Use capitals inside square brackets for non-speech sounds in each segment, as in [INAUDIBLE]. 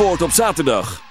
Zandvoort op zaterdag.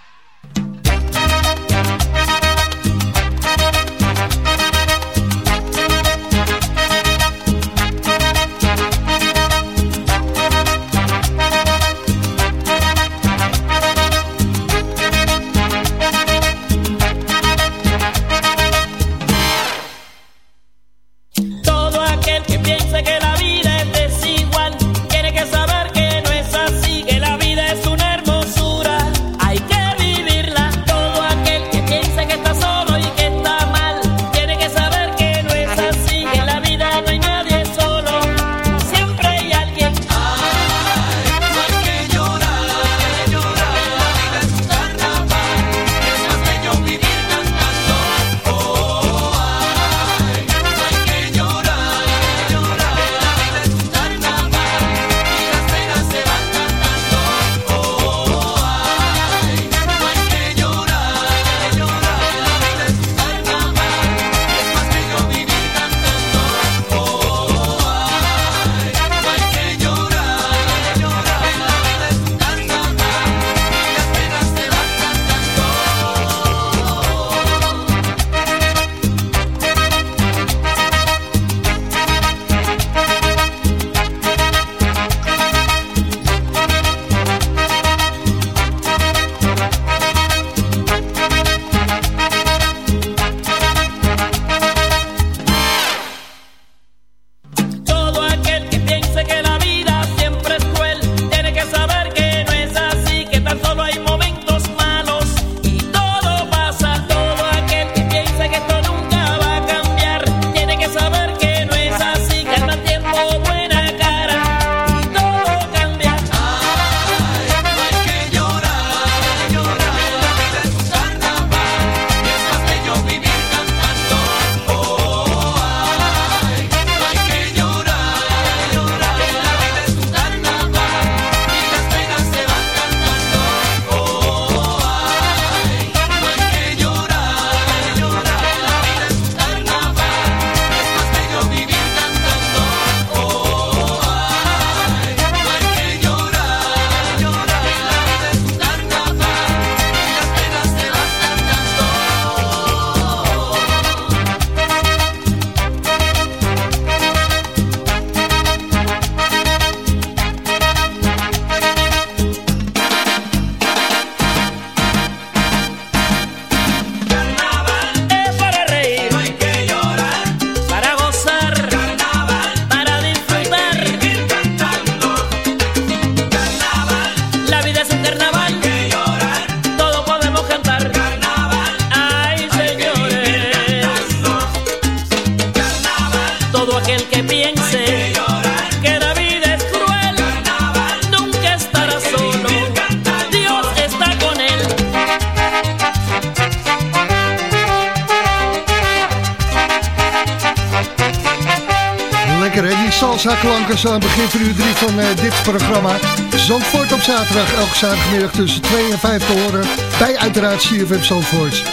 Zaterdag, elke zaterdagmiddag tussen 2 en 5 te horen. Bij uiteraard CFM Zandvoort.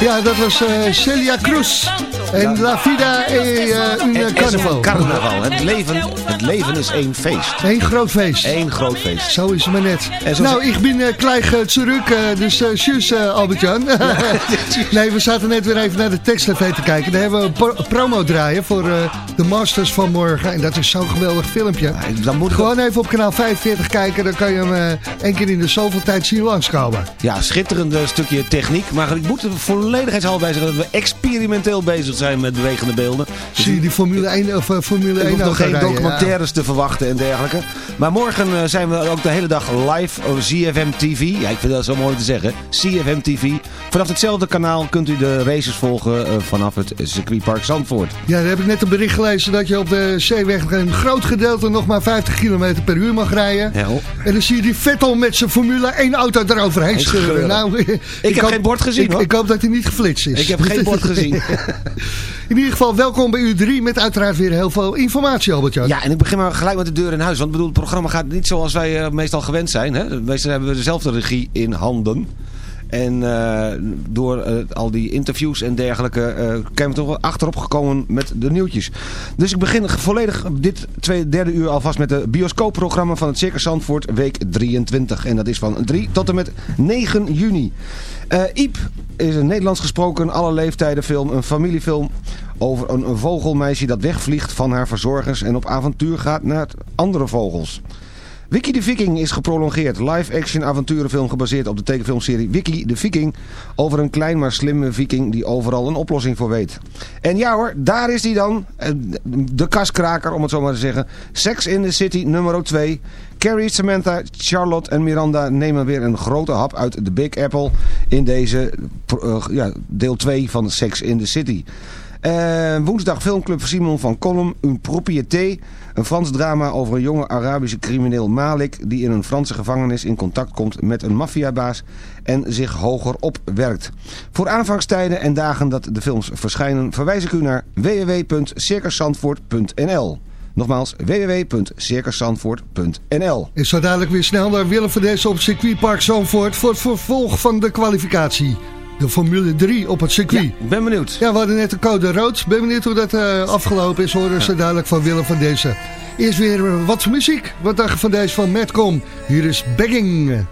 Ja, dat was eh, Celia Cruz. En La Vida e uh, un Carnaval. een carnaval. Het leven, het leven is één feest. Eén groot feest. Eén groot feest. Zo is het maar net. En zo- Nou, ik ben uh, uh, terug, uh, dus uh, tjus uh, Albert-Jan. [LAUGHS] nee, we zaten net weer even naar de tekst-tv te kijken. Daar hebben we een pro- promo draaien voor uh, de Masters van morgen. En dat is zo'n geweldig filmpje. Ja, Dan moet Gewoon even op kanaal 45 kijken, dan kan je hem uh, één keer in de zoveel tijd zien langskomen. Ja, schitterend eh, stukje techniek. Maar ik moet er volledigheidshalve bij zeggen dat we experimenteel bezig zijn met bewegende beelden. Zie je die Formule 1 of uh, Formule er 1 hoeft nog auto geen rijden, documentaires te verwachten en dergelijke. Maar morgen eh, zijn we ook de hele dag live op CFM TV. Ja, ik vind dat zo mooi te zeggen. CFM TV. Vanaf hetzelfde kanaal kunt u de races volgen eh, vanaf het circuitpark Zandvoort. Ja, daar heb ik net een bericht gelezen dat je op de zeeweg een groot gedeelte nog maar 50 km per uur mag rijden. En dan zie je die Vettel met zijn Formule 1 auto eroverheen scheuren. Nou, [LAUGHS] ik, heb hoop- geen bord gezien, ik, hoor. ik hoop dat hij niet geflitst is. Ik heb geen bord gezien. [LAUGHS] In ieder geval, welkom bij u 3 met uiteraard weer heel veel informatie, Albert-Jan. Ja, en ik begin maar gelijk met de deur in huis. Want bedoel, het programma gaat niet zoals wij eh, meestal gewend zijn. Hè? Meestal hebben we dezelfde regie in handen. En eh, door eh, al die interviews en dergelijke eh zijn we toch achterop gekomen met de nieuwtjes. Dus ik begin volledig dit tweede, derde uur alvast met de bioscoopprogramma van het Circus Zandvoort week 23. En dat is van 3 tot en met 9 juni. Eh Iep is een Nederlands gesproken, alle leeftijden film, een familiefilm over een vogelmeisje dat wegvliegt van haar verzorgers en op avontuur gaat naar andere vogels. Wiki de Viking is geprolongeerd. Live-action avonturenfilm gebaseerd op de tekenfilmserie Wiki de Viking. Over een klein maar slimme viking die overal een oplossing voor weet. En ja hoor, daar is hij dan. Eh, De kaskraker, om het zo maar te zeggen. Sex in the City nummer 2. Carrie, Samantha, Charlotte en Miranda nemen weer een grote hap uit de Big Apple. In deze eh, ja, deel 2 van Sex in the City. Eh, woensdag filmclub Simon van Kolm, een propriété. Een Frans drama over een jonge Arabische crimineel Malik... die in een Franse gevangenis in contact komt met een maffiabaas... en zich hoger opwerkt. Voor aanvangstijden en dagen dat de films verschijnen... verwijs ik u naar www.circuszandvoort.nl Nogmaals, www.circuszandvoort.nl En zo dadelijk weer snel naar Willem van Dessen op circuitpark Zandvoort... voor het vervolg van de kwalificatie. De Formule 3 op het circuit. Ik ben benieuwd. Ja, we hadden net de code rood. Ben benieuwd hoe dat eh, afgelopen is. Horen ze dadelijk van Willem van Dezen. Eerst weer eh, wat muziek. Wat dacht van deze van Madcom? Hier is begging.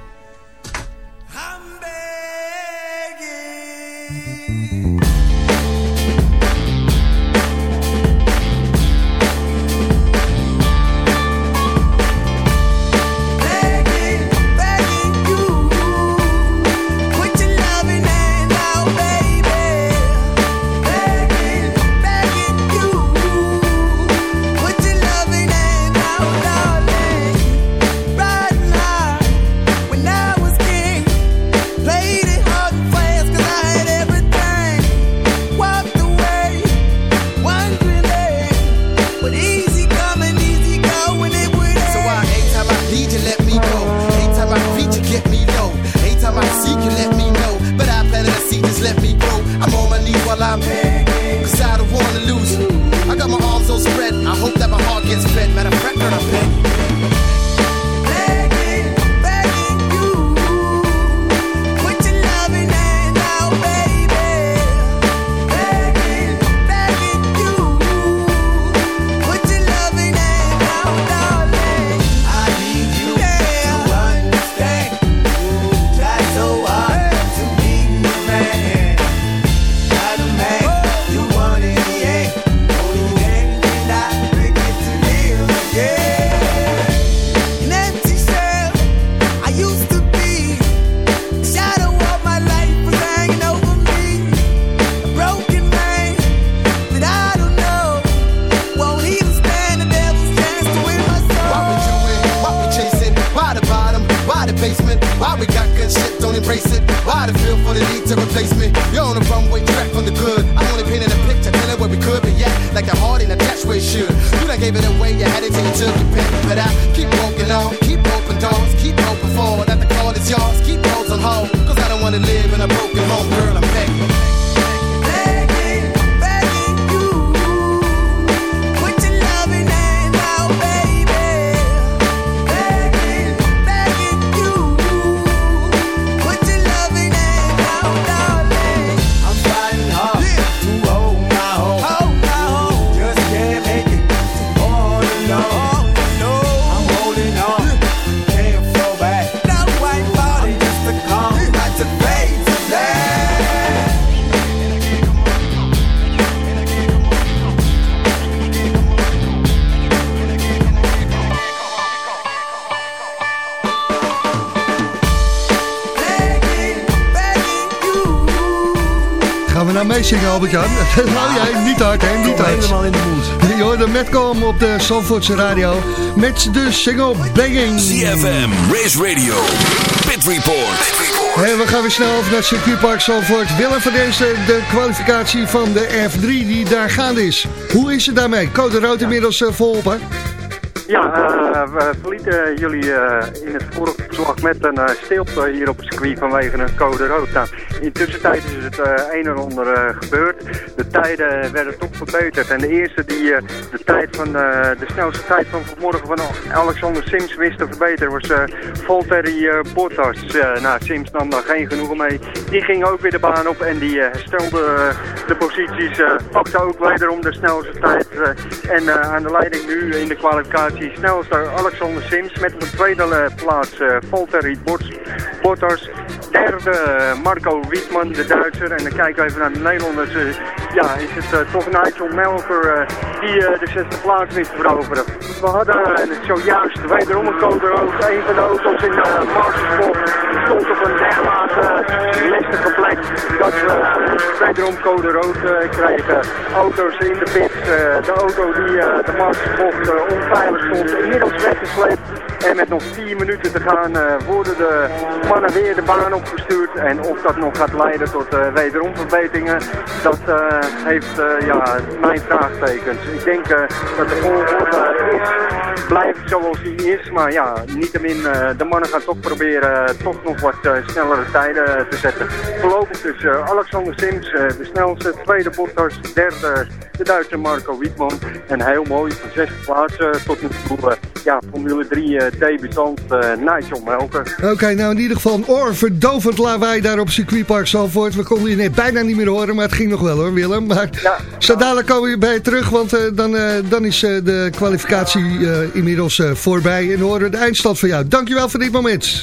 Albert-Jan? [LAUGHS] nou jij, niet hard, hè? Niet hard. helemaal in de moed. Je hoorde Metcom op de Zandvoortse radio met de single Begging. CFM, Race Radio, Pit Report. En we gaan weer snel over naar het circuitpark Zandvoort. Willem van deze de kwalificatie van de F3 die daar gaande is. Hoe is het daarmee? Code rood inmiddels uh, volop, hè? Ja, eh, we verlieten jullie eh, in het vorige uitslag met een eh, stilte hier op het circuit vanwege een code rood. Nou, intussen tijd is het eh, een en ander eh, gebeurd. De tijden werden toch verbeterd. En de eerste die eh, de tijd van de snelste tijd van vanmorgen van Alexander Sims wist te verbeteren was Valtteri Bottas. Nou, Sims nam daar geen genoegen mee. Die ging ook weer de baan op en die herstelde de posities. pakte ook wederom de snelste tijd. en aan de leiding nu in de kwalificatie snelste Alexander Sims met op de tweede plaats Valtteri Bot- Bottas. Derde Marco Wietman, de Duitser. En dan kijken we even naar de Nederlanders. Eh, ja, is het eh, toch Nigel Melker eh, die de zesde plaats wist veroveren. We hadden zojuist wederom een code rood. Een van de auto's in de Marssport stond op een dermate lastige plek dat we wederom code rood kregen. Auto's in de pits. de auto die de Marssport uh, onveilig stond, inmiddels weggesleept. En met nog 4 minuten te gaan eh, worden de mannen weer de baan opgestuurd. En of dat nog gaat leiden tot eh, wederom verbeteringen, dat eh, heeft ja, mijn vraagtekens. Ik denk dat de volgorde blijft zoals die is. Maar ja, niettemin, de mannen gaan toch proberen toch nog wat snellere tijden te zetten. Voorlopig dus Alexander Sims, de snelste, tweede Bottas, derde de Duitse Marco Wietman. En heel mooi, van plaats eh, tot nu toe, ja, Formule 3 eh debutant eh, Nigel Melker. Oké, nou in ieder geval een oorverdovend lawaai daar op circuitpark Zalvoort. We konden je net bijna niet meer horen, maar het ging nog wel hoor Willem. Maar Ja. zo dadelijk komen we bij je terug, want eh, dan, eh, dan is eh, de kwalificatie eh, inmiddels eh, voorbij. En horen we de eindstand van jou. Dankjewel voor dit moment.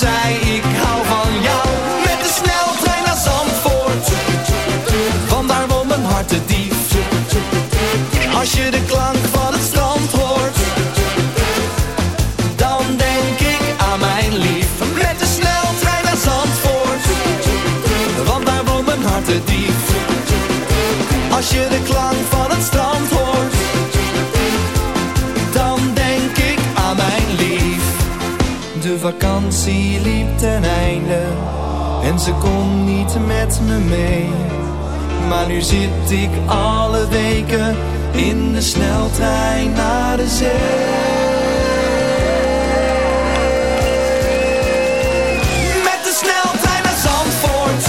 Zei ik hou van jou. Met de sneltrein naar Zandvoort, want daar woont mijn hart te diep. Als je de klank van het strand hoort, dan denk ik aan mijn lief. Met de sneltrein naar Zandvoort, want daar woont mijn hart te diep. Als je de klank van het strand hoort vakantie liep ten einde En ze kon niet met me mee. Maar nu zit ik alle weken In de sneltrein naar de zee. Met de sneltrein naar Zandvoort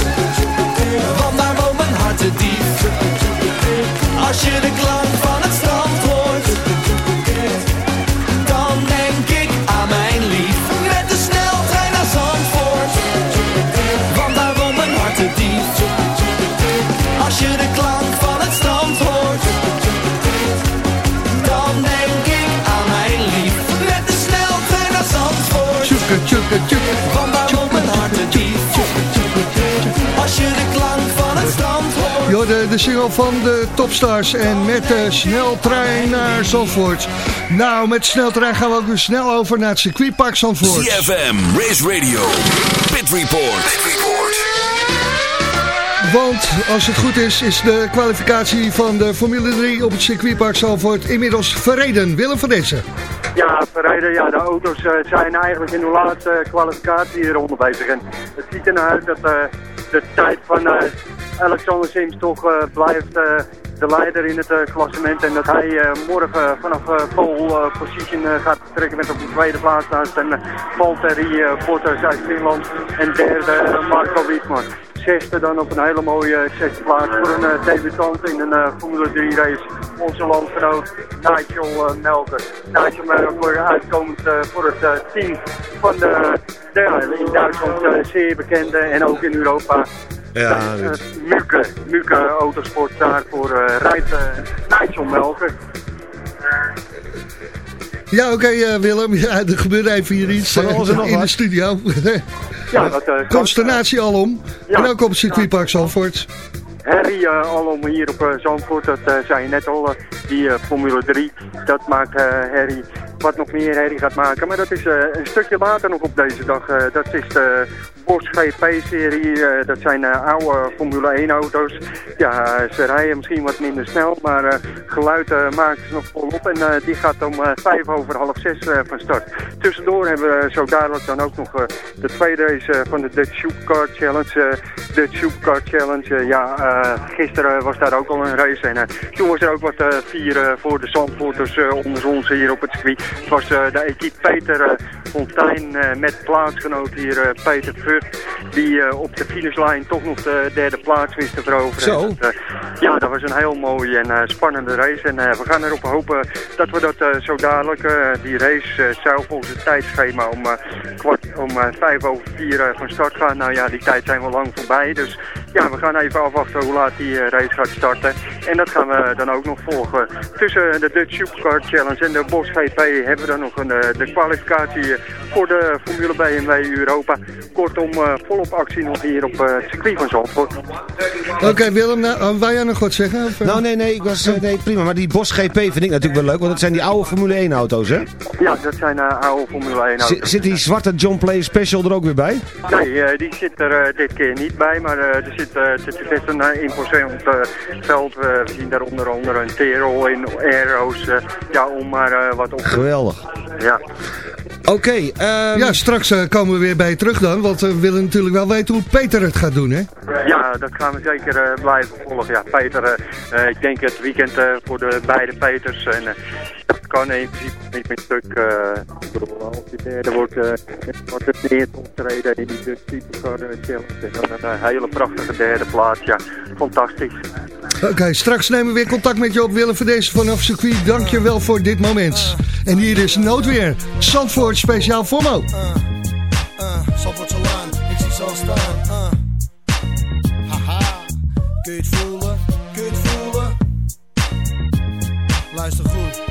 Want daar woont mijn hart te diep als je de klank van het Daar woont mijn hart te diep Als je de klank van het strand hoort hoorde de single van de Topstars en met de sneltrein naar Zandvoort. Nou, met de sneltrein gaan we ook weer snel over naar het circuitpark Zandvoort. CFM, Race Radio, Pit Report. Pit Report. Want als het goed is, is de kwalificatie van de Formule 3 op het circuitpark Zandvoort inmiddels verreden. Willem van Dessen. Ja, verreden, ja, de auto's eh, zijn eigenlijk in de laatste kwalificatieronde bezig. En het ziet er naar uit dat eh, de tijd van eh, Alexander Sims toch eh, blijft eh, de leider in het eh, klassement. En dat hij eh, morgen vanaf eh, pole eh, position eh, gaat vertrekken met op de tweede plaats naast uh, Valtteri eh, Bottas uit Finland. En derde eh, Marco Wittmann. Zesde dan op een hele mooie eh, zesde plaats voor een uh, debutant in een eh, Formule 3 race. Onze landgenoot Nigel uh, Melker. Nigel Melker uitkomend uh, voor het team van de, de in Duitsland zeer bekende en ook in Europa. Ja. Muke, Muke Autosport daar voor rijdt Nigel Melker. Ja, oké uh, Willem. Ja, er gebeurt even hier iets nog in de studio. Ja, dat, uh, Consternatie alom. Ja. En ook op het circuitpark Zandvoort. Harry uh, alom hier op uh, Zandvoort, dat uh, zei je net al, uh, die uh, Formule 3, dat maakt uh, Harry wat nog meer Harry gaat maken. Maar dat is uh, een stukje later nog op deze dag. Uh, dat is de Bosch GP-serie, uh, dat zijn oude Formule 1 auto's. Ja, ze rijden misschien wat minder snel, maar geluid maken ze nog volop. En die gaat om vijf over half zes van start. Tussendoor hebben we zo dadelijk dan ook nog de tweede race van de Dutch Supercar Challenge. Dutch Supercar Challenge, ja, gisteren was daar ook al een race. En toen was er ook wat vieren voor de Zandvoorters onder ons hier op het circuit. Het was uh, de equipe Peter uh, Fontijn uh, met plaatsgenoot hier Peter Vught. Die op de finishlijn toch nog de derde plaats wist te veroveren. Zo. En dat, ja, dat was een heel mooie en spannende race. En we gaan erop hopen dat we dat zo dadelijk, die race zou volgens het tijdschema om, kwart, om vijf over vier van start gaan. Nou ja, die tijd zijn we lang voorbij. Dus ja, we gaan even afwachten hoe laat die race gaat starten. En dat gaan we dan ook nog volgen. Tussen de Dutch Supercar Challenge en de Bosch GP hebben we dan nog een, uh, de kwalificatie voor de Formule BMW Europa. Kortom, uh, volop actie nog hier op uh, het circuit van Zandvoort. Oké okay, Willem, nou, wou jij nog wat zeggen? Of, nou nee, nee, ik was, uh, nee, prima. Maar die Bosch GP vind ik natuurlijk wel leuk, want dat zijn die oude Formule 1 auto's, hè? Ja, dat zijn uh, oude Formule 1 auto's. Z zit die zwarte John Play Special er ook weer bij? Nee, uh, die zit er uh, dit keer niet bij, maar uh, er zit, uh, zit best een uh, imposant uh, veld. Uh, we zien daar onder andere een Terol in Aero's, uh, ja, om maar uh, wat op Geweldig. Ja. Oké. Okay, um... Ja, straks uh, komen we weer bij je terug dan, want we willen natuurlijk wel weten hoe Peter het gaat doen, hè? Ja, dat gaan we zeker uh, blijven volgen. Ja, Peter, uh, ik denk het weekend voor de beide Peters. En, dat kan in principe niet meer stuk. ik bedoel, als die derde wordt, wordt het meer optreden in die Supercar Challenge. En een hele prachtige derde plaats. Ja, fantastisch. Oké, okay, straks nemen we weer contact met je op Willem van deze vanaf circuit. Dank je wel voor dit moment. En hier is Noodweer. Zandvoort speciaal voor Mo. Uh, uh, Zandvoortse laan, ik zie ze al staan. Uh. Haha, kun je het voelen? Kun je het voelen? Luister goed.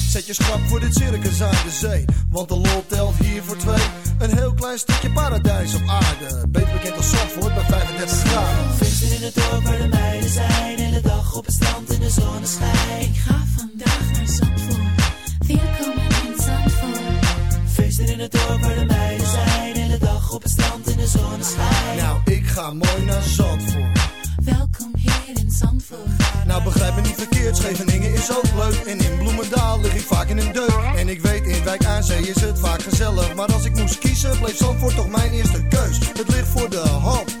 Zet je schrap voor dit circus aan de zee. Want de lol telt hier voor twee. Een heel klein stukje paradijs op aarde. Beter bekend als Zandvoort bij 35 graden. Feesten in het dorp waar de meiden zijn. Hele dag op het strand in de zonneschijn. Ik ga vandaag naar Zandvoort. Welkom in Zandvoort. Feesten in het dorp waar de meiden zijn. Hele dag op het strand in de zonneschijn. Nou, ik ga mooi naar Zandvoort. Nou begrijp me niet verkeerd, Scheveningen is ook leuk. En in Bloemendaal lig ik vaak in een deuk. En ik weet, in Wijk aan Zee is het vaak gezellig. Maar als ik moest kiezen, bleef Zandvoort toch mijn eerste keus. Het ligt voor de hand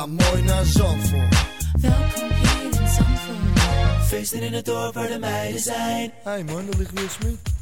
ga mooi naar Zandvoort Welkom hier in Zandvoort. Feesten in het dorp waar de meiden zijn. Hey man, daar ligt Will Smith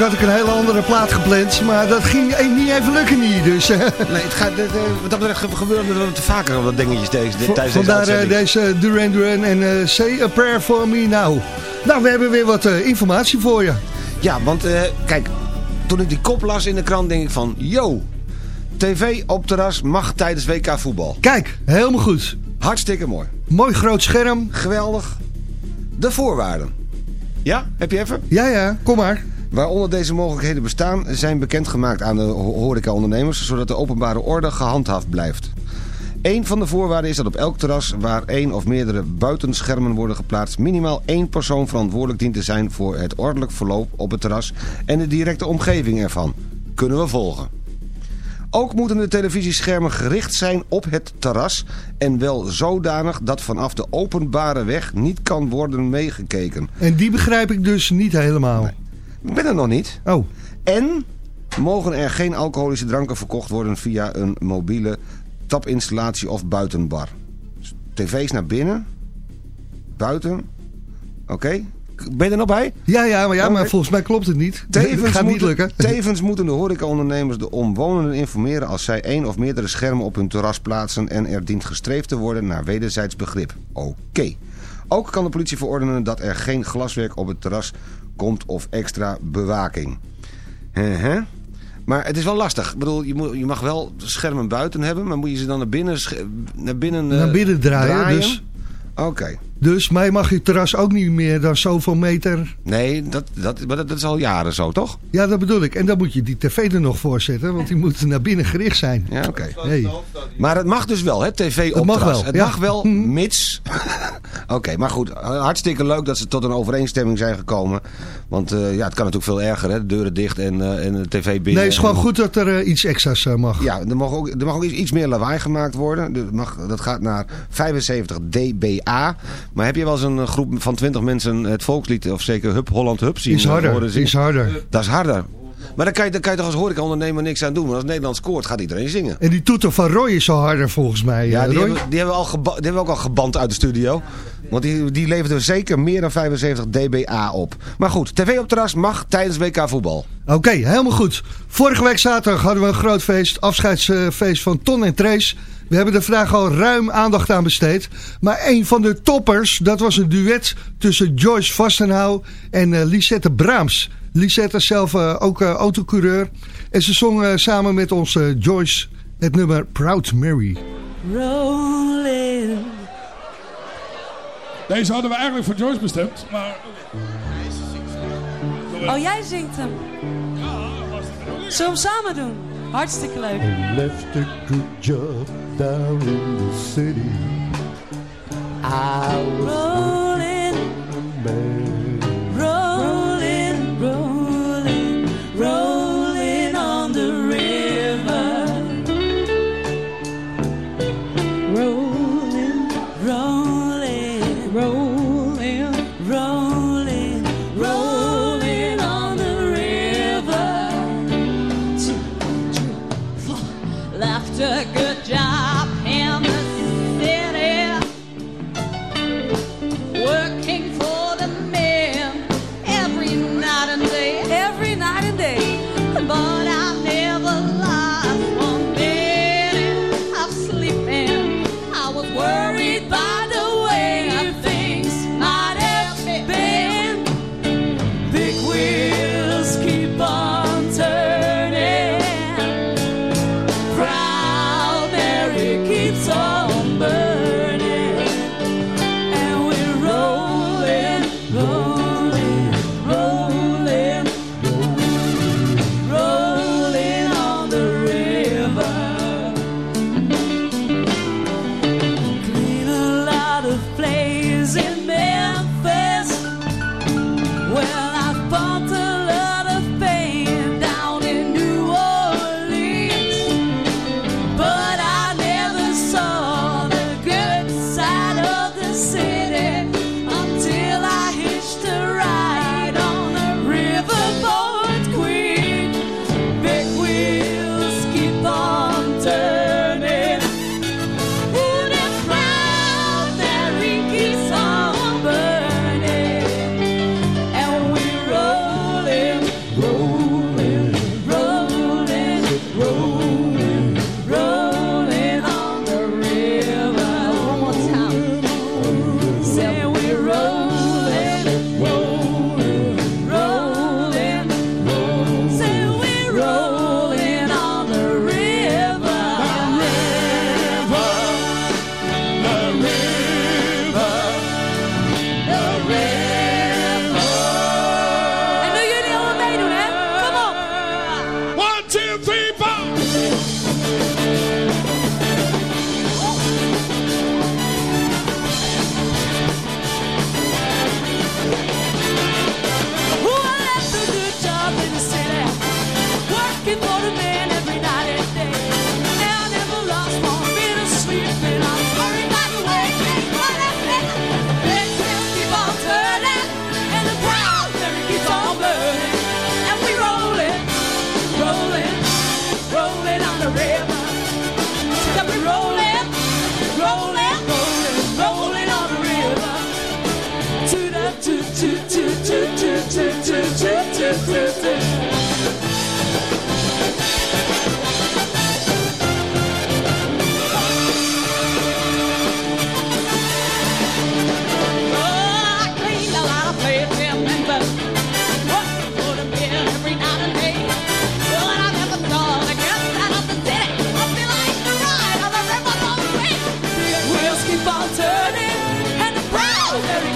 eigenlijk had ik een hele andere plaat gepland, maar dat ging e- niet even lukken niet. Dus, eh, Nee, het gaat, eh, eh, wat dat betreft ge- gebeuren er te vaker wat dingetjes deze, tijdens deze vandaar eh, deze Duran Duran en eh, Say a Prayer for Me Now. Nou, we hebben weer wat eh, informatie voor je. Ja, want eh, kijk, toen ik die kop las in de krant denk ik van... Yo, tv op terras mag tijdens WK voetbal. Kijk, helemaal goed. Hartstikke mooi. Mooi groot scherm. Geweldig. De voorwaarden. Ja, heb je even? Ja, ja, kom maar. Waaronder deze mogelijkheden bestaan zijn bekendgemaakt aan de ho- horecaondernemers... zodat de openbare orde gehandhaafd blijft. Eén van de voorwaarden is dat op elk terras waar één of meerdere buitenschermen worden geplaatst... minimaal één persoon verantwoordelijk dient te zijn voor het ordelijk verloop op het terras... en de directe omgeving ervan. Kunnen we volgen. Ook moeten de televisieschermen gericht zijn op het terras... en wel zodanig dat vanaf de openbare weg niet kan worden meegekeken. En die begrijp ik dus niet helemaal. Ik ben er nog niet. Oh, En mogen er geen alcoholische dranken verkocht worden via een mobiele tapinstallatie of buitenbar. Dus TV's naar binnen. Buiten. Oké. Ben je er nog bij? ja, ja, maar, ja, maar volgens mij klopt het niet. [LAUGHS] Het Tevens gaat niet moeten, lukken. [LAUGHS] tevens moeten de horecaondernemers de omwonenden informeren als zij één of meerdere schermen op hun terras plaatsen en er dient gestreefd te worden naar wederzijds begrip. Oké. Ook kan de politie verordenen dat er geen glaswerk op het terras komt of extra bewaking. Maar het is wel lastig. Ik bedoel, je, moet, je mag wel schermen buiten hebben, maar moet je ze dan naar binnen, naar binnen, eh, Naar binnen draaien, dus. Oké. Dus mij mag je terras ook niet meer dan zoveel meter. Nee, dat, dat, maar dat, dat is al jaren zo, toch? Ja, dat bedoel ik. En dan moet je die tv er nog voor zetten, want die moet naar binnen gericht zijn. Ja, oké. Hey. Maar het mag dus wel, hè, tv op mag terras. wel, Het ja. mag wel, Mhm. mits... [LAUGHS] Oké, maar goed. Hartstikke leuk dat ze tot een overeenstemming zijn gekomen. Want eh, ja, het kan natuurlijk veel erger, hè. De deuren dicht en, eh, en de tv binnen. Nee, het is gewoon En- goed dat er eh, iets extra's mag. Ja, er mag ook, er mag ook iets- iets meer lawaai gemaakt worden. Er mag, dat gaat naar 75 dBA. Maar heb je wel eens een groep van 20 mensen het volkslied... of zeker Hup Holland Hup zien Is harder, horen is harder. Dat is harder. Maar dan kan, je, dan kan je toch als horecaondernemer niks aan doen. Want als Nederland scoort, gaat iedereen zingen. En die toeter van Roy is zo harder volgens mij. Ja, eh, die hebben, die, hebben we al die hebben we ook al geband uit de studio. Want die, die levert er zeker meer dan 75 dBA op. Maar goed, tv op terras mag tijdens WK voetbal. Oké, helemaal goed. Vorige week zaterdag hadden we een groot feest. Afscheidsfeest van Ton en Trace. We hebben er vandaag al ruim aandacht aan besteed. Maar een van de toppers, dat was een duet tussen Joyce Vastenhouw en eh, Lisette Braams. Lisette is zelf eh, ook eh, autocoureur. En ze zong eh, samen met onze Joyce het nummer Proud Mary. Rolling. Deze hadden we eigenlijk voor Joyce bestemd, maar... Oh, jij zingt hem. Zullen we hem samen doen? Hartstikke leuk. left a good job down in the city. I was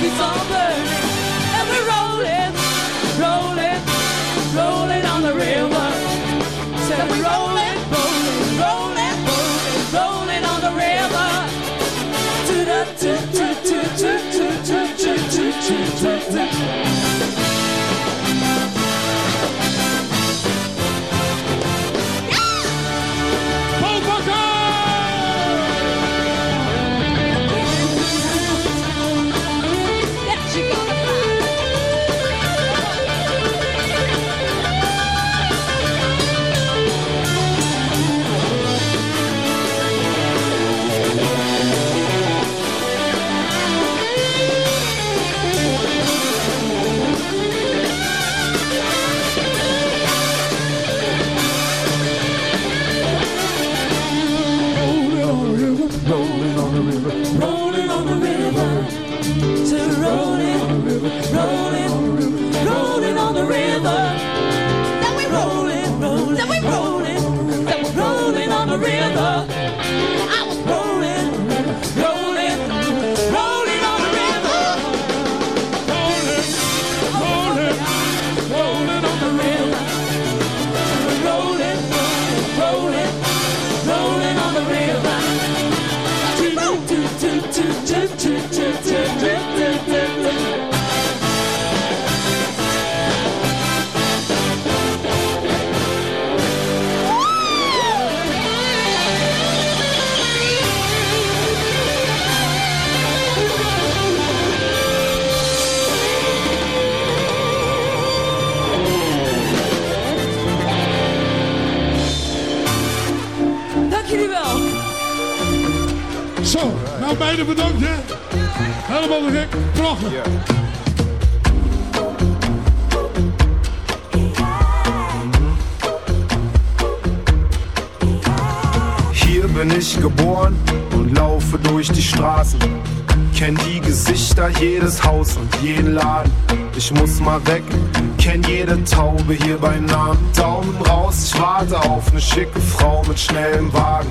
it's all burning. Zo, nou beide bedankt hè. Helemaal te gek. Prachtig. Hier bin ich geboren und laufe durch die Straßen. Kenn die Gesichter, jedes Haus und jeden Laden. Ich muss mal weg, kenn jede Taube hier beim Namen. Daumen raus, ich warte auf eine schicke Frau mit schnellem Wagen.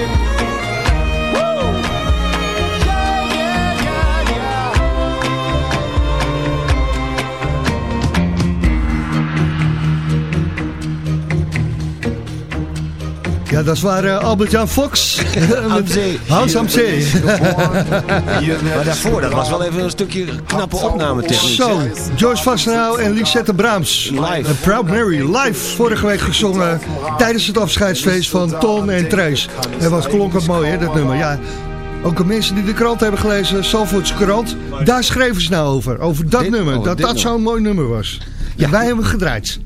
Ja, dat is waar eh, Albert-Jan Fox. [LAUGHS] Hans am Zee. Maar daarvoor, dat was wel even een stukje knappe opname techniek. Zo, George Vastenau en Lisette Braams. Live. En Proud Mary, live. Vorige week gezongen tijdens het afscheidsfeest van Ton en Trace. En wat klonk het mooi, hè, dat nummer. Ja, ook de mensen die de krant hebben gelezen, Zalvoorts krant, daar schreven ze nou over. Over dat Dit- nummer, dat dat zo'n mooi nummer was. Ja. En wij hebben hem gedraaid.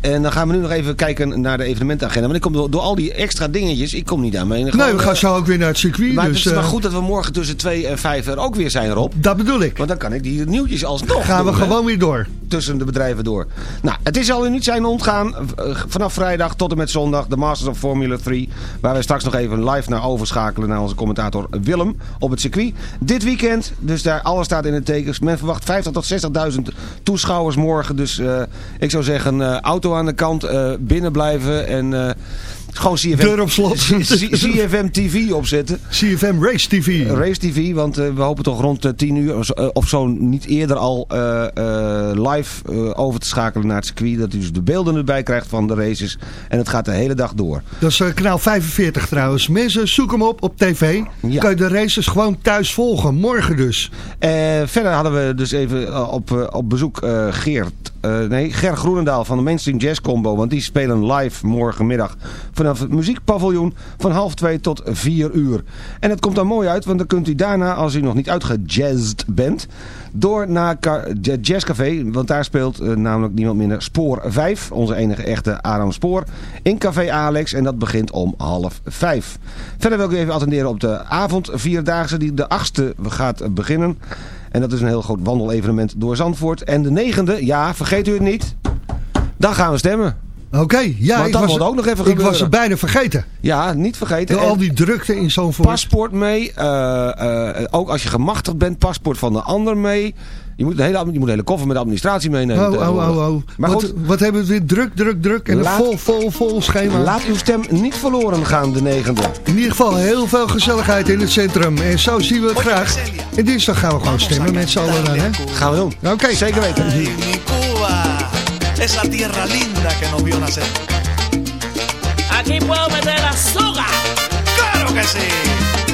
En dan gaan we nu nog even kijken naar de evenementenagenda. Want ik kom door, door al die extra dingetjes, ik kom niet aan mijn. Nee, we gaan zo ook weer naar het circuit. Maar dus, het is maar eh, goed dat we morgen tussen 2 en 5 er ook weer zijn, Rob. Dat bedoel ik. Want dan kan ik die nieuwtjes alsnog Gaan we hè. gewoon weer door. Tussen de bedrijven door. Nou, het is al niet zijn ontgaan. eh, Vanaf vrijdag tot en met zondag. De Masters of Formula 3. Waar wij straks nog even live naar overschakelen. Naar onze commentator Willem op het circuit. Dit weekend. Dus daar alles staat in het tekens. Men verwacht 50 tot 60.000 toeschouwers morgen. Dus eh, ik zou zeggen eh, auto aan de kant. binnen blijven. En gewoon CFM, Deur op slot. CFM TV opzetten. CFM Race TV. Race TV, want eh, we hopen toch rond eh, 10 uur of zo- eh, of zo niet eerder al eh, eh, live eh, over te schakelen naar het circuit. Dat u dus de beelden erbij krijgt van de races. En het gaat de hele dag door. Dat is eh, kanaal 45 trouwens. Mensen, zoek hem op op tv. Ja. Kan je de races gewoon thuis volgen. Morgen dus. Eh, verder hadden we dus even eh, op, eh, op bezoek eh, Geert, eh, nee, Ger Groenendaal van de Mainstream Jazz Combo. Want die spelen live morgenmiddag vanaf het muziekpaviljoen van half twee tot vier uur. En het komt dan mooi uit, want dan kunt u daarna, als u nog niet uitgejazzed bent, door naar Ka- Ja- Jazzcafé. Want daar speelt eh, namelijk niemand minder Spoor 5, onze enige echte Aram Spoor, in Café Alex. En dat begint om half vijf. Verder wil ik u even attenderen op de avond Vierdaagse die de achtste gaat beginnen. En dat is een heel groot wandelevenement door Zandvoort. En de negende, ja, vergeet u het niet. Dan gaan we stemmen. Oké, ja, Want ik dat was, ook nog even ik was er bijna vergeten. Ja, niet vergeten. Door al die drukte in zo'n paspoort mee. eh, eh, ook als je gemachtigd bent, paspoort van de ander mee. Je moet een hele, je moet een hele koffer met administratie meenemen. Oh, oh, oh, oh. Maar wat, goed, wat hebben we weer druk, druk, druk. En een Laat- vol, vol, vol schema. laat uw stem niet verloren gaan, de negende. In ieder geval heel veel gezelligheid in het centrum. En zo zien we het graag. En dinsdag gaan we gewoon stemmen met z'n allen dan, hè? Gaan we doen. Oké. Zeker weten. Ay, mi Cuba, esa tierra linda que nos vio nacer. Aquí puedo meter azúcar. ¡Claro que sí!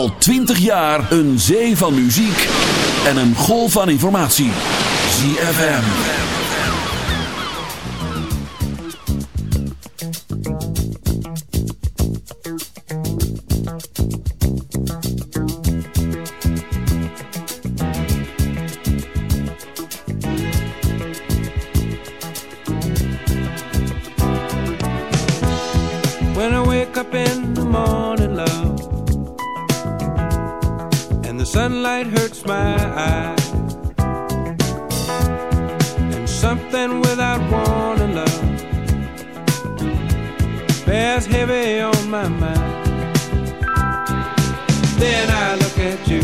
Al 20 jaar een zee van muziek en een golf van informatie. ZFM. Without warning, love, bears heavy on my mind. Then I look at you,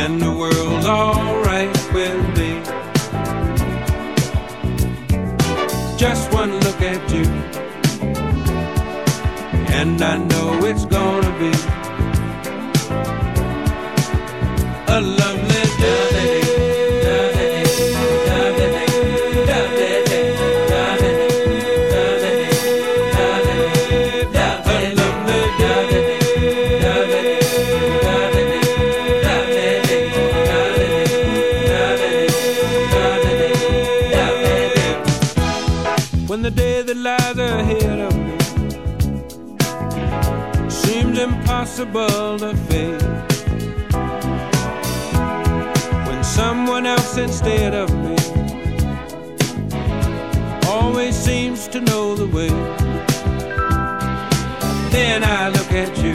and the world's alright with me. Just one look at you and I know it's gonna be a lovely instead of me always seems to know the way. Then I look at you,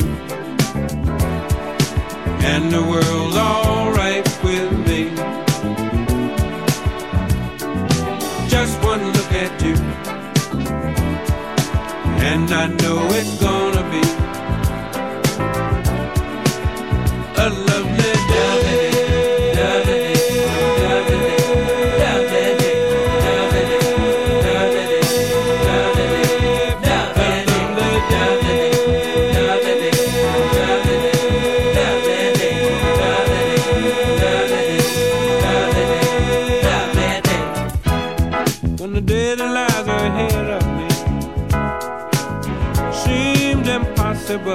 and the world's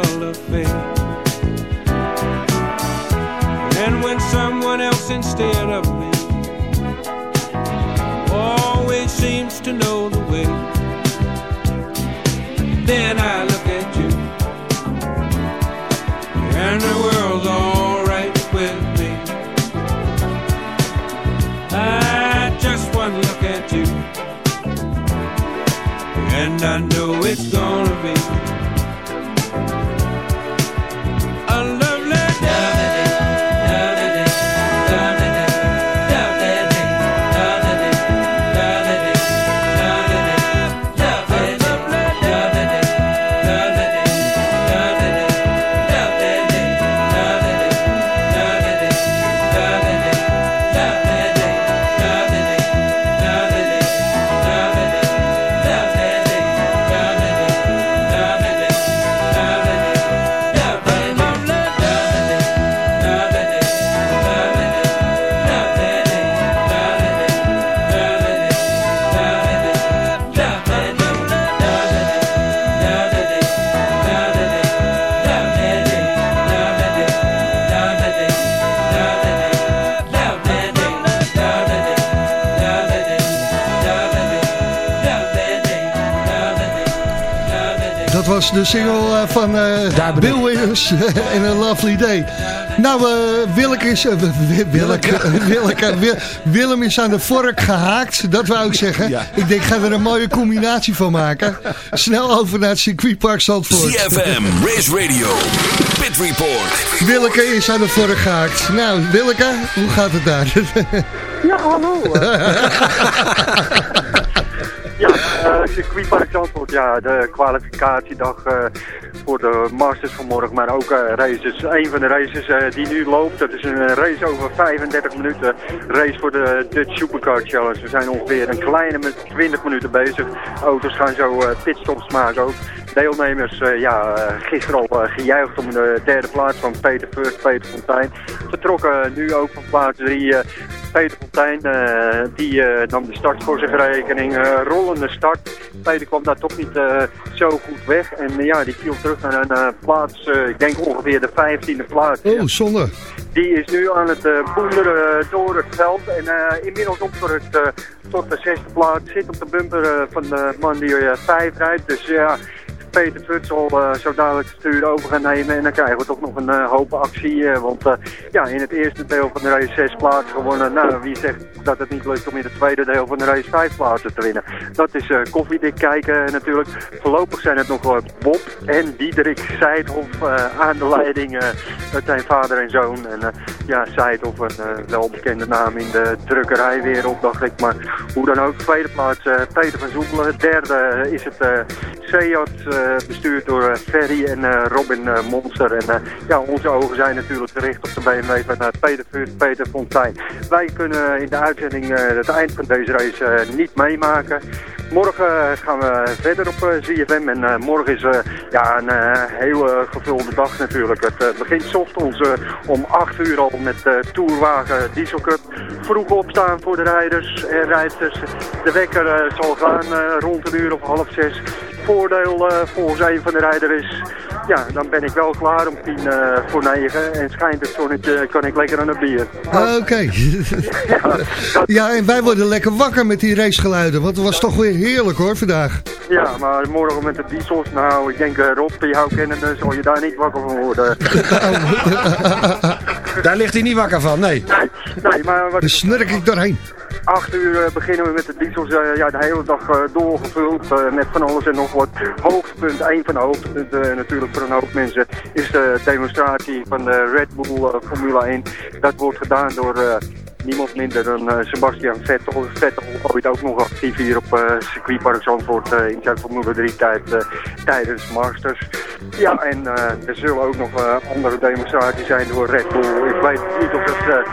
impossible to face. And when someone else instead of me always seems to know the way, then I look at you, and the world's alright with me. I just one look at you, and I know it's gonna was de single eh, van eh, Bill Withers [LAUGHS] en A Lovely Day. Nou, eh Willeke is, Wi- Willeke, Willeke, [LAUGHS] Wil- Willem is aan de vork gehaakt, dat wou ik zeggen. Ik denk, ik ga er een mooie combinatie van maken. Snel over naar het circuitpark Zandvoort. CFM, Race Radio, Pit Report. Willeke is aan de vork gehaakt. Nou, Willeke, hoe gaat het daar? Ja, hallo. [LAUGHS] circuitpark Zandvoort. Ja, de kwalificatiedag eh, voor de Masters vanmorgen, maar ook eh, races. Een van de races eh, die nu loopt, dat is een race over 35 minuten. Race voor de Dutch Supercar Challenge. We zijn ongeveer een kleine met 20 minuten bezig. Auto's gaan zo pitstops maken ook. Deelnemers, ja, gisteren al gejuicht om de derde plaats van Peter First, Peter Fontijn. Vertrokken nu ook van plaats 3 Peter Fontijn, eh, die eh, nam de start voor zijn rekening. eh, rollende start. Peter kwam daar toch niet zo goed weg. En ja, die viel terug naar een plaats, ik denk ongeveer de vijftiende plaats. Oh, zonde. Die is nu aan het boenderen door het veld en inmiddels opgerukt eh, tot de zesde plaats. Zit op de bumper van de man die vijf rijdt. Dus ja, Peter Fut zal eh, zo dadelijk het stuur over gaan nemen. En dan krijgen we toch nog een eh, hoop actie. eh, want ja, in het eerste deel van de race zes plaatsen gewonnen. Nou, wie zegt dat het niet lukt om in het tweede deel van de race vijf plaatsen te winnen? Dat is koffiedik kijken natuurlijk. Voorlopig zijn het nog Bob en Diederik Seidhoff aan de leiding. dat zijn vader en zoon. En ja, Seidhoff een welbekende naam in de drukkerijwereld, dacht ik. Maar hoe dan ook, tweede plaats Peter van Zoekelen. Derde is het Seat, bestuurd door eh, Ferry en eh, Robin eh, Monster. En eh, ja, onze ogen zijn natuurlijk gericht op de BMW van eh, Peter Vuurt, Peter Fontijn. Wij kunnen in de uitzending eh, het eind van deze race eh, niet meemaken. Morgen eh, gaan we verder op eh, ZFM en eh, morgen is eh, ja, een eh, hele gevulde dag natuurlijk. Het eh, begint ochtends eh, om 8 uur al met de Tourwagen Diesel Cup. Vroeg opstaan voor de rijders en rijders. De wekker eh, zal gaan eh, rond een uur of half zes. Voordeel eh, volgens een van de rijders is, ja, dan ben ik wel klaar om tien eh, voor negen. En schijnt het zonnetje, kan ik lekker aan het bier. Oké. [LAUGHS] ja, en wij worden lekker wakker met die racegeluiden. Want het was toch weer heerlijk hoor vandaag. Ja, maar morgen met de diesels, nou, ik denk uh, Rob, jou kennende, zal je daar niet wakker van worden. [LAUGHS] [LAUGHS] Daar ligt hij niet wakker van, nee. Nee, nee maar wat... Snurk ik doorheen. 8 uur eh, beginnen we met de diesels, eh, ja, de hele dag eh, doorgevuld eh, met van alles en nog wat. Hoogtepunt, een van de hoogtepunten natuurlijk voor een hoop mensen, is de demonstratie van de Red Bull Formule 1. Dat wordt gedaan door niemand minder dan eh, Sebastian Vettel. Vettel ooit ook nog actief hier op eh circuitpark Zandvoort eh, in zijn Formule 3 tijd tijdens Masters. Ja, en er zullen ook nog eh, andere demonstraties zijn door Red Bull. Ik weet niet of het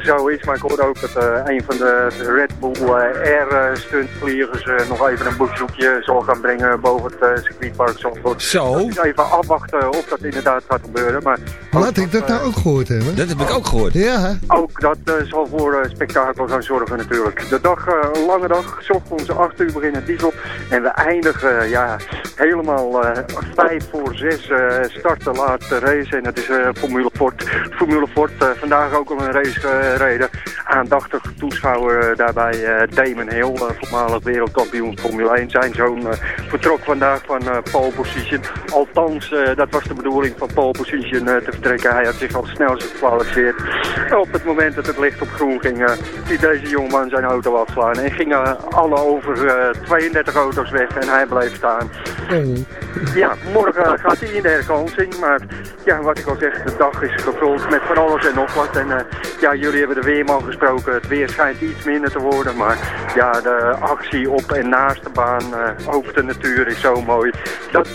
zo is, maar ik hoorde ook dat eh, een van de Red Bull eh, Air eh, stuntvliegers eh, nog even een bezoekje zal gaan brengen boven het circuitpark Zandvoort. Zo? Dus even afwachten of dat inderdaad gaat gebeuren. Maar Laat ik dat nou ook gehoord hebben. Dat heb ik ook gehoord. Ja. ook dat eh, zal voor spektakel gaan zorgen natuurlijk. De dag, eh, een lange dag, ochtends 8 uur beginnen diesel. En we eindigen ja, helemaal eh 5 voor 6 eh start de laatste race. En dat is eh, Formule Ford. Formule Ford, eh, vandaag ook al een race gereden. Aandachtig toeschouwer eh, daarbij eh, Damon Hill, eh, voormalig wereldkampioen Formule 1. Zijn zoon vertrok vandaag van pole position. Althans, dat was de bedoeling van pole position te vertrekken. Hij had zich al snel gekwalificeerd. Op het moment dat het licht op groen ging, liet deze jongeman zijn auto afslaan. En gingen alle over eh, 32 auto's weg en hij bleef staan. Ja, morgen gaat hij in de herkansing. Maar ja, wat ik al zeg, de dag is gevuld met van alles en nog wat. En ja, jullie hebben de weerman gesproken. Het weer schijnt iets minder te worden. Maar ja, de actie op en naast de baan, eh, over de natuur is zo mooi. Dat,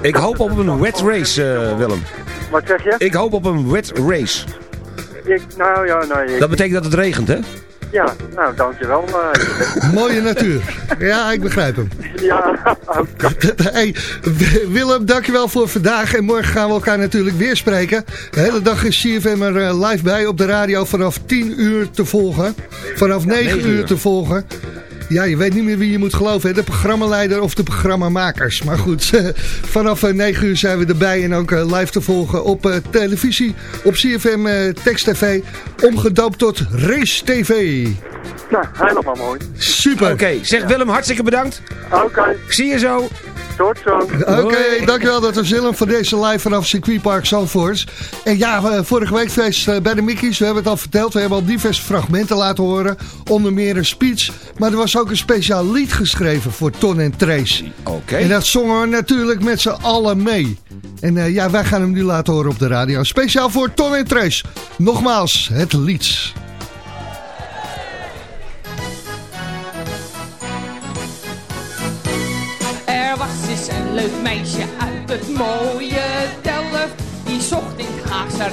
Ik hoop op een wet race, eh, Willem. wat zeg je? Ik hoop op een wet race. Ik, nou ja, nee. ik- Dat betekent dat het regent, hè? Ja, nou dankjewel. eh. [LAUGHS] Mooie natuur. Ja, ik begrijp hem. ja, [LAUGHS] Hey, Willem, dankjewel voor vandaag. En morgen gaan we elkaar natuurlijk weer spreken. De hele dag is CFM er eh, live bij op de radio vanaf 10 uur te volgen. Vanaf 9 9 uur uur. te volgen. Ja, je weet niet meer wie je moet geloven. Hè? De programmaleider of de programmamakers. Maar goed, [LAUGHS] vanaf eh, 9 uur zijn we erbij. En ook eh, live te volgen op eh, televisie. Op CFM eh, Text TV. Omgedoopt tot Race TV. nou, helemaal mooi. Super. Oké, zeg Willem, hartstikke bedankt. Oké, Ik zie je zo. Tot zo. Oké, dankjewel. Dat was Willem van deze live vanaf circuitpark Zandvoort. En ja, vorige week feest eh, bij de Mickey's. We hebben het al verteld. We hebben al diverse fragmenten laten horen. Onder meer een speech. Maar er was ook een speciaal lied geschreven voor Ton en Trace. Oké. En dat zongen we natuurlijk met z'n allen mee. En eh, ja, wij gaan hem nu laten horen op de radio. Speciaal voor Ton en Trace. Nogmaals, het lied. Leuk meisje uit het mooie Delft. Die zocht in het Haagse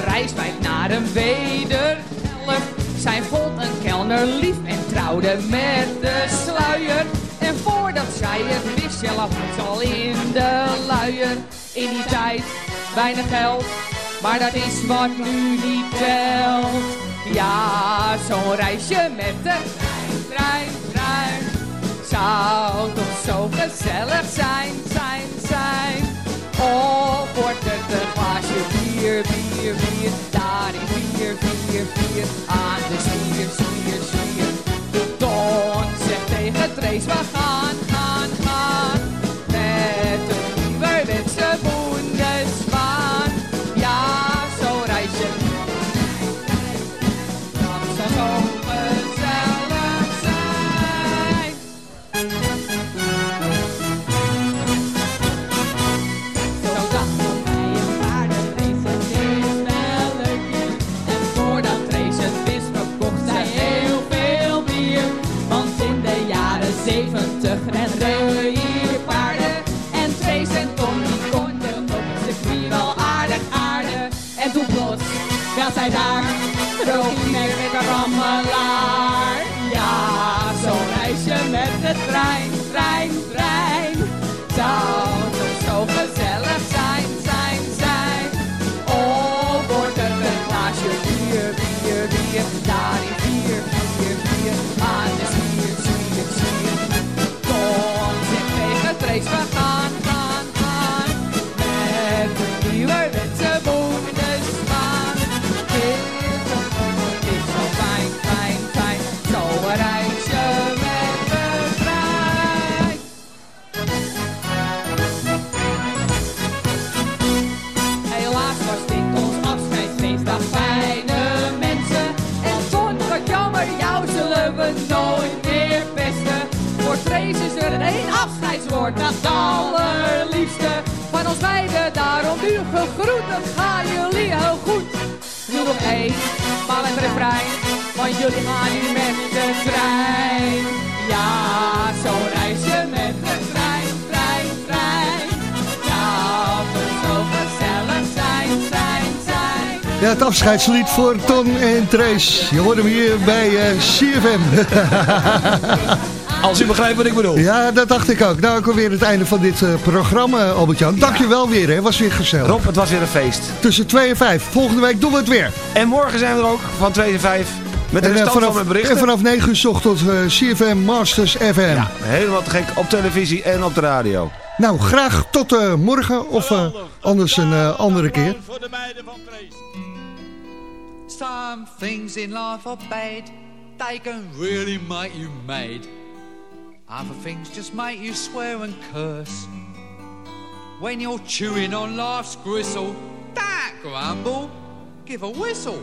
naar een wederhelft. Zij vond een kelner lief en trouwde met de sluier. En voordat zij het wist, lag het al in de luier. In die tijd weinig geld, maar dat is wat nu niet telt. Ja, zo'n reisje met de trein. Zou toch zo gezellig zijn, zijn, zijn. Met de trein. Ja, zo'n reisje met de trein, trein, trein. Ja, toch zo gezellig zijn, zijn, zijn. Ja, het afscheidslied voor Ton en Trace. Je hoort hem hier bij eh, CFM. Als u begrijpt wat ik bedoel. Ja, dat dacht ik ook. Nou, ook alweer het einde van dit eh, programma, Albert-Jan. Dank je wel weer, hè. Was weer gezellig. Rob, het was weer een feest. Tussen 2 en 5. Volgende week doen we het weer. En morgen zijn we er ook van 2 en 5 met de En, eh, vanaf, van mijn berichten. en vanaf 9 uur 's ochtends eh, CFM Masters FM. Ja, helemaal te gek op televisie en op de radio. Nou, graag tot eh, morgen of eh, anders een eh, andere keer. Some things in life are bad, they can really make you mad. Other things just make you swear and curse. When you're chewing on life's gristle, that grumble, give a whistle.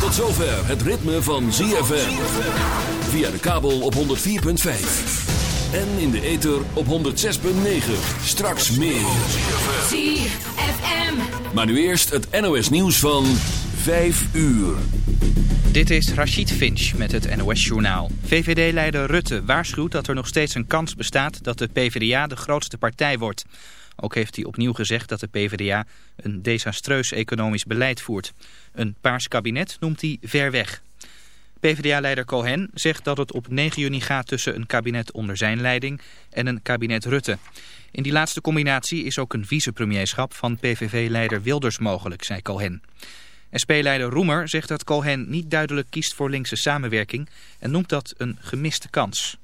Tot zover het ritme van ZFM. Via de kabel op 104.5. En in de ether op 106.9. Straks meer. ZFM. Maar nu eerst het NOS nieuws van 5 uur. Dit is Rachid Finch met het NOS-journaal. VVD-leider Rutte waarschuwt dat er nog steeds een kans bestaat dat de PvdA de grootste partij wordt. Ook heeft hij opnieuw gezegd dat de PvdA een desastreus economisch beleid voert. Een paars kabinet noemt hij ver weg. PvdA-leider Cohen zegt dat het op 9 juni gaat tussen een kabinet onder zijn leiding en een kabinet Rutte. In die laatste combinatie is ook een vicepremierschap van PVV-leider Wilders mogelijk, zei Cohen. SP-leider Roemer zegt dat Cohen niet duidelijk kiest voor linkse samenwerking en noemt dat een gemiste kans.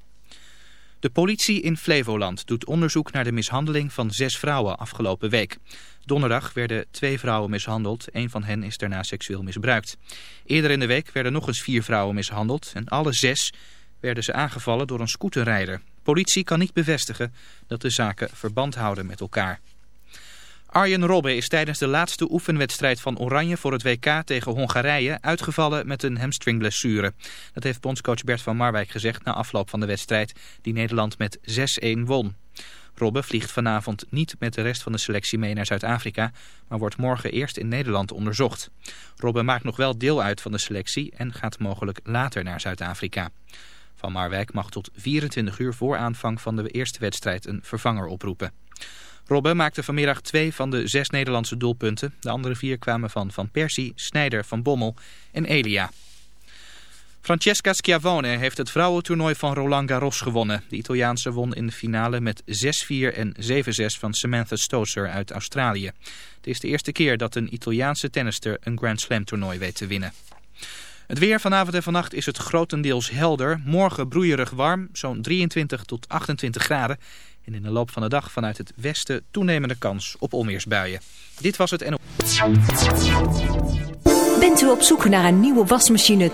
De politie in Flevoland doet onderzoek naar de mishandeling van zes vrouwen afgelopen week. Donderdag werden twee vrouwen mishandeld, een van hen is daarna seksueel misbruikt. Eerder in de week werden nog eens vier vrouwen mishandeld en alle zes werden ze aangevallen door een scooterrijder. Politie kan niet bevestigen dat de zaken verband houden met elkaar. Arjen Robben is tijdens de laatste oefenwedstrijd van Oranje voor het WK tegen Hongarije uitgevallen met een hamstringblessure. Dat heeft bondscoach Bert van Marwijk gezegd na afloop van de wedstrijd die Nederland met 6-1 won. Robben vliegt vanavond niet met de rest van de selectie mee naar Zuid-Afrika, maar wordt morgen eerst in Nederland onderzocht. Robben maakt nog wel deel uit van de selectie en gaat mogelijk later naar Zuid-Afrika. Van Marwijk mag tot 24 uur voor aanvang van de eerste wedstrijd een vervanger oproepen. Robben maakte vanmiddag twee van de zes Nederlandse doelpunten. De andere vier kwamen van Van Persie, Snijder, Van Bommel en Elia. Francesca Schiavone heeft het vrouwentoernooi van Roland Garros gewonnen. De Italiaanse won in de finale met 6-4 en 7-6 van Samantha Stosur uit Australië. Het is de eerste keer dat een Italiaanse tennister een Grand Slam toernooi weet te winnen. Het weer vanavond en vannacht is het grotendeels helder. Morgen broeierig warm, zo'n 23 tot 28 graden. En in de loop van de dag vanuit het westen toenemende kans op onweersbuien. Dit was het NO. Bent u op zoek naar een nieuwe wasmachine...